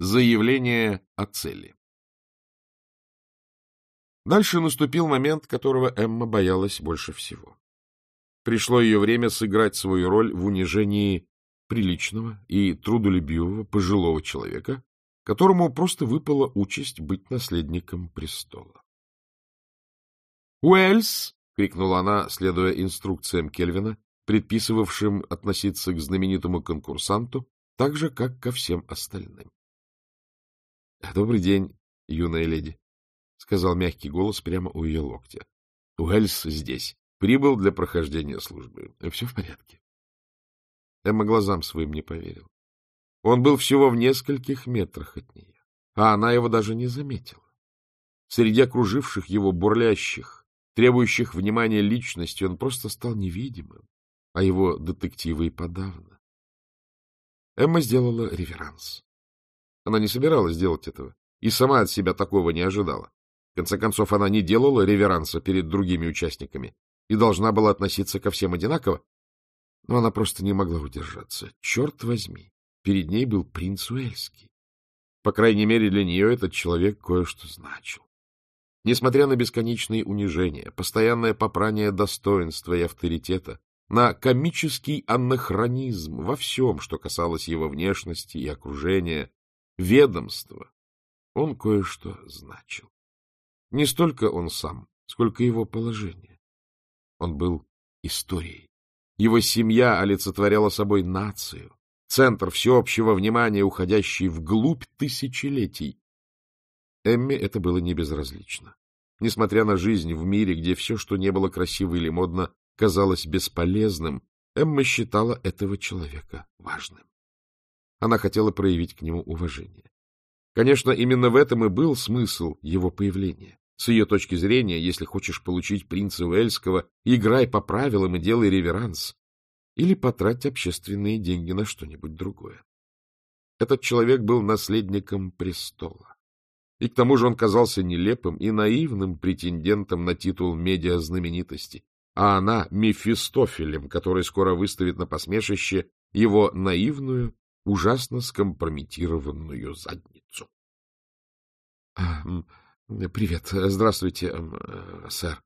Заявление о цели. Дальше наступил момент, которого Эмма боялась больше всего. Пришло ее время сыграть свою роль в унижении приличного и трудолюбивого пожилого человека, которому просто выпала участь быть наследником престола. «Уэльс!» — крикнула она, следуя инструкциям Кельвина, предписывавшим относиться к знаменитому конкурсанту так же, как ко всем остальным. — Добрый день, юная леди, — сказал мягкий голос прямо у ее локтя. — Уэльс здесь. Прибыл для прохождения службы. Все в порядке. Эмма глазам своим не поверил. Он был всего в нескольких метрах от нее, а она его даже не заметила. Среди окруживших его бурлящих, требующих внимания личности, он просто стал невидимым, а его детективы и подавно. Эмма сделала реверанс. Она не собиралась делать этого и сама от себя такого не ожидала. В конце концов, она не делала реверанса перед другими участниками и должна была относиться ко всем одинаково, но она просто не могла удержаться. Черт возьми, перед ней был принц Уэльский. По крайней мере, для нее этот человек кое-что значил. Несмотря на бесконечные унижения, постоянное попрание достоинства и авторитета, на комический анахронизм во всем, что касалось его внешности и окружения, ведомство, он кое-что значил. Не столько он сам, сколько его положение. Он был историей. Его семья олицетворяла собой нацию, центр всеобщего внимания, уходящий вглубь тысячелетий. Эмме это было не безразлично. Несмотря на жизнь в мире, где все, что не было красиво или модно, казалось бесполезным, Эмма считала этого человека важным. Она хотела проявить к нему уважение. Конечно, именно в этом и был смысл его появления. С ее точки зрения, если хочешь получить принца Уэльского, играй по правилам и делай реверанс. Или потрать общественные деньги на что-нибудь другое. Этот человек был наследником престола. И к тому же он казался нелепым и наивным претендентом на титул медиа-знаменитости, а она — Мефистофелем, который скоро выставит на посмешище его наивную ужасно скомпрометированную задницу. А, — Привет. Здравствуйте, э, сэр.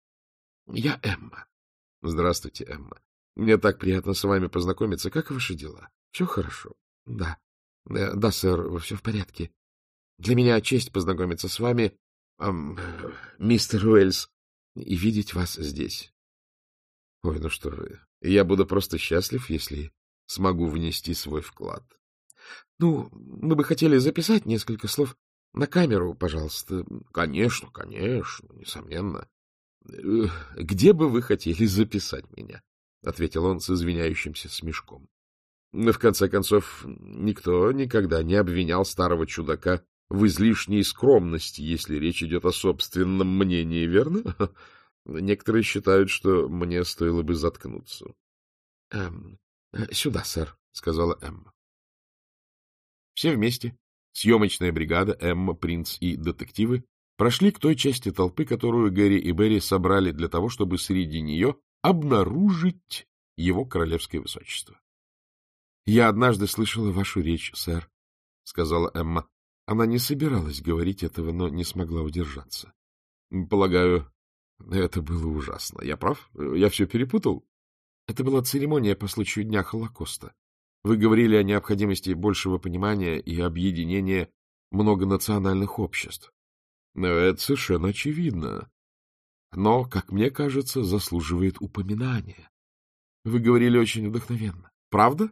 Я Эмма. — Здравствуйте, Эмма. Мне так приятно с вами познакомиться. Как ваши дела? Все хорошо? — Да. Э, да, сэр, все в порядке. Для меня честь познакомиться с вами, эм, мистер Уэльс, и видеть вас здесь. Ой, ну что вы, я буду просто счастлив, если смогу внести свой вклад. Ну, мы бы хотели записать несколько слов на камеру, пожалуйста. Конечно, конечно, несомненно. Э, где бы вы хотели записать меня? — ответил он с извиняющимся смешком. В конце концов, никто никогда не обвинял старого чудака в излишней скромности, если речь идет о собственном мнении, верно? Некоторые считают, что мне стоило бы заткнуться. «Эм, — Сюда, сэр, — сказала Эмма. Все вместе, съемочная бригада, Эмма, принц и детективы, прошли к той части толпы, которую Гэри и Берри собрали для того, чтобы среди нее обнаружить его королевское высочество. — Я однажды слышала вашу речь, сэр, — сказала Эмма. Она не собиралась говорить этого, но не смогла удержаться. — Полагаю, это было ужасно. Я прав? Я все перепутал? Это была церемония по случаю Дня Холокоста. Вы говорили о необходимости большего понимания и объединения многонациональных обществ. Это совершенно очевидно. Но, как мне кажется, заслуживает упоминания. Вы говорили очень вдохновенно. Правда?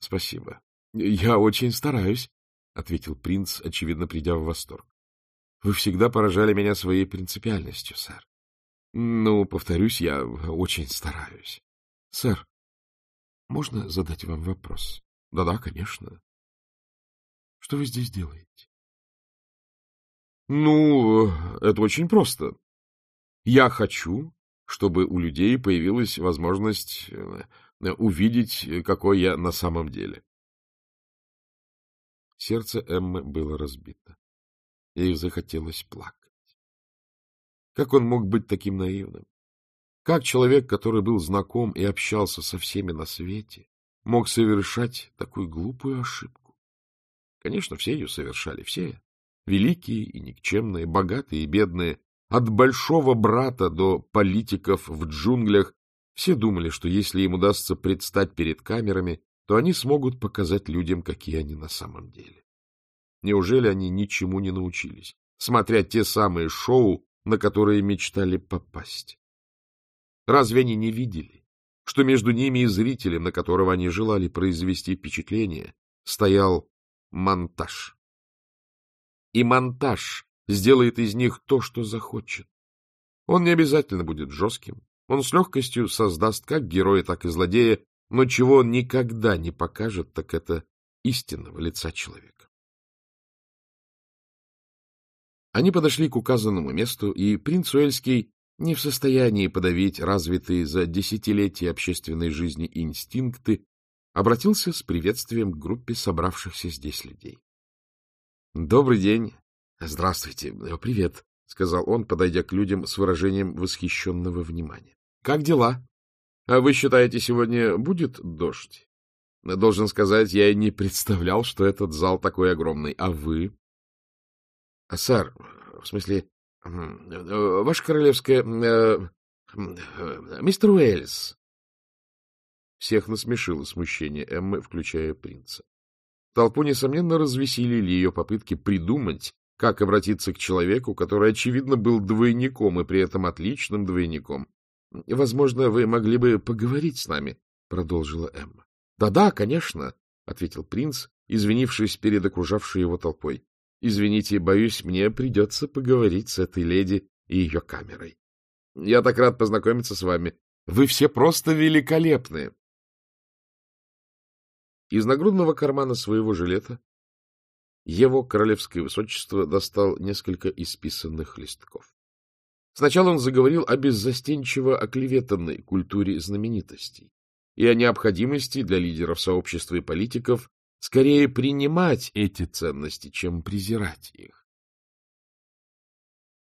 Спасибо. Я очень стараюсь, — ответил принц, очевидно придя в восторг. Вы всегда поражали меня своей принципиальностью, сэр. Ну, повторюсь, я очень стараюсь. Сэр, можно задать вам вопрос? Да-да, конечно. Что вы здесь делаете? Ну, это очень просто. Я хочу, чтобы у людей появилась возможность э, увидеть, какой я на самом деле. Сердце Эммы было разбито. Ей захотелось плакать. Как он мог быть таким наивным? Как человек, который был знаком и общался со всеми на свете, мог совершать такую глупую ошибку? Конечно, все ее совершали, все. Великие и никчемные, богатые и бедные, от большого брата до политиков в джунглях, все думали, что если им удастся предстать перед камерами, то они смогут показать людям, какие они на самом деле. Неужели они ничему не научились, смотря те самые шоу, на которые мечтали попасть? Разве они не видели, что между ними и зрителем, на которого они желали произвести впечатление, стоял монтаж? И монтаж сделает из них то, что захочет. Он не обязательно будет жестким. Он с легкостью создаст как героя, так и злодея, но чего он никогда не покажет, так это истинного лица человека. Они подошли к указанному месту, и принц Уэльский, не в состоянии подавить развитые за десятилетия общественной жизни инстинкты, обратился с приветствием к группе собравшихся здесь людей. — Добрый день. — Здравствуйте. Привет, — сказал он, подойдя к людям с выражением восхищенного внимания. — Как дела? А вы считаете, сегодня будет дождь? Должен сказать, я и не представлял, что этот зал такой огромный. А вы? — Сэр, в смысле, ваше королевское... Э, э, мистер Уэльс. Всех насмешило смущение Эммы, включая принца. Толпу, несомненно, развеселили ее попытки придумать, как обратиться к человеку, который, очевидно, был двойником и при этом отличным двойником. — Возможно, вы могли бы поговорить с нами, — продолжила Эмма. Да — Да-да, конечно, — ответил принц, извинившись перед окружавшей его толпой. — Извините, боюсь, мне придется поговорить с этой леди и ее камерой. Я так рад познакомиться с вами. Вы все просто великолепны. Из нагрудного кармана своего жилета его королевское высочество достал несколько исписанных листков. Сначала он заговорил о беззастенчиво оклеветанной культуре знаменитостей и о необходимости для лидеров сообщества и политиков скорее принимать эти ценности, чем презирать их.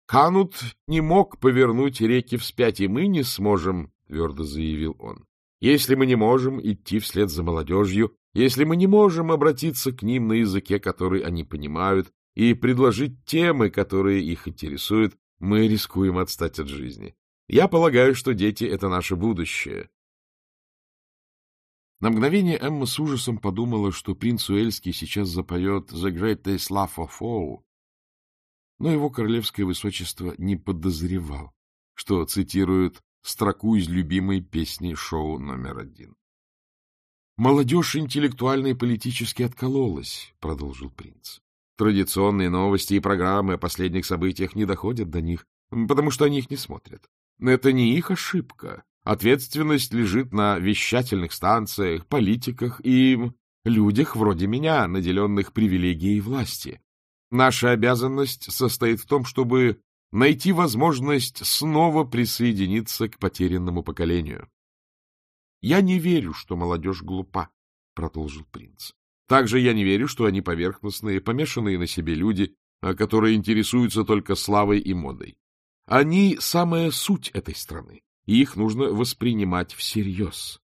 «Канут не мог повернуть реки вспять, и мы не сможем», — твердо заявил он. «Если мы не можем идти вслед за молодежью, если мы не можем обратиться к ним на языке, который они понимают, и предложить темы, которые их интересуют, мы рискуем отстать от жизни. Я полагаю, что дети — это наше будущее. На мгновение Эмма с ужасом подумала, что принц Уэльский сейчас запоет «The greatest love of all», но его королевское высочество не подозревал, что цитирует строку из любимой песни шоу номер один. «Молодежь интеллектуально и политически откололась», — продолжил принц. Традиционные новости и программы о последних событиях не доходят до них, потому что они их не смотрят. Но это не их ошибка. Ответственность лежит на вещательных станциях, политиках и людях вроде меня, наделенных привилегией власти. Наша обязанность состоит в том, чтобы найти возможность снова присоединиться к потерянному поколению. — Я не верю, что молодежь глупа, — продолжил принц. Также я не верю, что они поверхностные, помешанные на себе люди, а, которые интересуются только славой и модой. Они — самая суть этой страны, и их нужно воспринимать всерьез.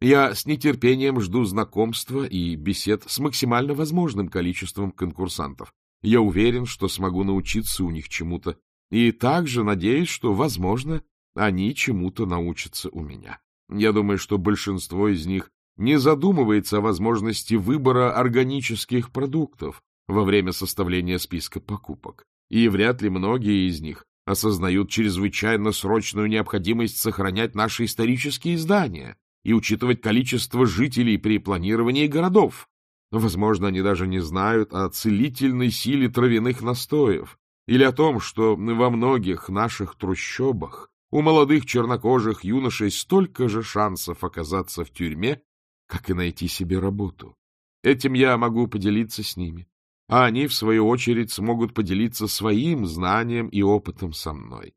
Я с нетерпением жду знакомства и бесед с максимально возможным количеством конкурсантов. Я уверен, что смогу научиться у них чему-то, и также надеюсь, что, возможно, они чему-то научатся у меня. Я думаю, что большинство из них не задумывается о возможности выбора органических продуктов во время составления списка покупок, и вряд ли многие из них осознают чрезвычайно срочную необходимость сохранять наши исторические здания и учитывать количество жителей при планировании городов. Возможно, они даже не знают о целительной силе травяных настоев или о том, что во многих наших трущобах у молодых чернокожих юношей столько же шансов оказаться в тюрьме, как и найти себе работу. Этим я могу поделиться с ними, а они, в свою очередь, смогут поделиться своим знанием и опытом со мной.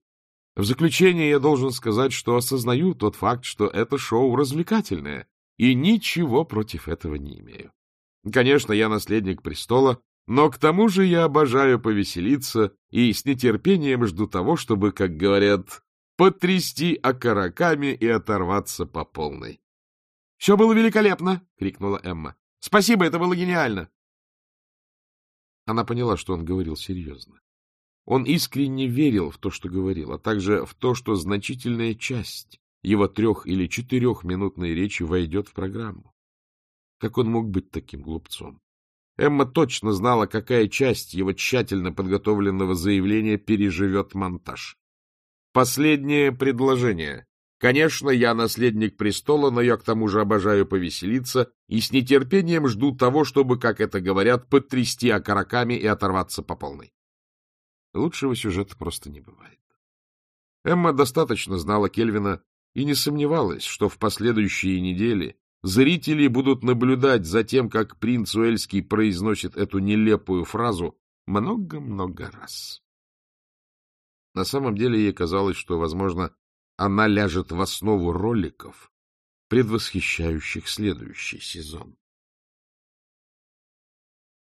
В заключение я должен сказать, что осознаю тот факт, что это шоу развлекательное, и ничего против этого не имею. Конечно, я наследник престола, но к тому же я обожаю повеселиться и с нетерпением жду того, чтобы, как говорят, потрясти окороками и оторваться по полной. — Все было великолепно! — крикнула Эмма. — Спасибо, это было гениально! Она поняла, что он говорил серьезно. Он искренне верил в то, что говорил, а также в то, что значительная часть его трех- или четырехминутной речи войдет в программу. Как он мог быть таким глупцом? Эмма точно знала, какая часть его тщательно подготовленного заявления переживет монтаж. Последнее предложение. Конечно, я наследник престола, но я к тому же обожаю повеселиться и с нетерпением жду того, чтобы, как это говорят, потрясти окороками и оторваться по полной. Лучшего сюжета просто не бывает. Эмма достаточно знала Кельвина и не сомневалась, что в последующие недели зрители будут наблюдать за тем, как принц Уэльский произносит эту нелепую фразу много-много раз. На самом деле ей казалось, что, возможно, она ляжет в основу роликов, предвосхищающих следующий сезон.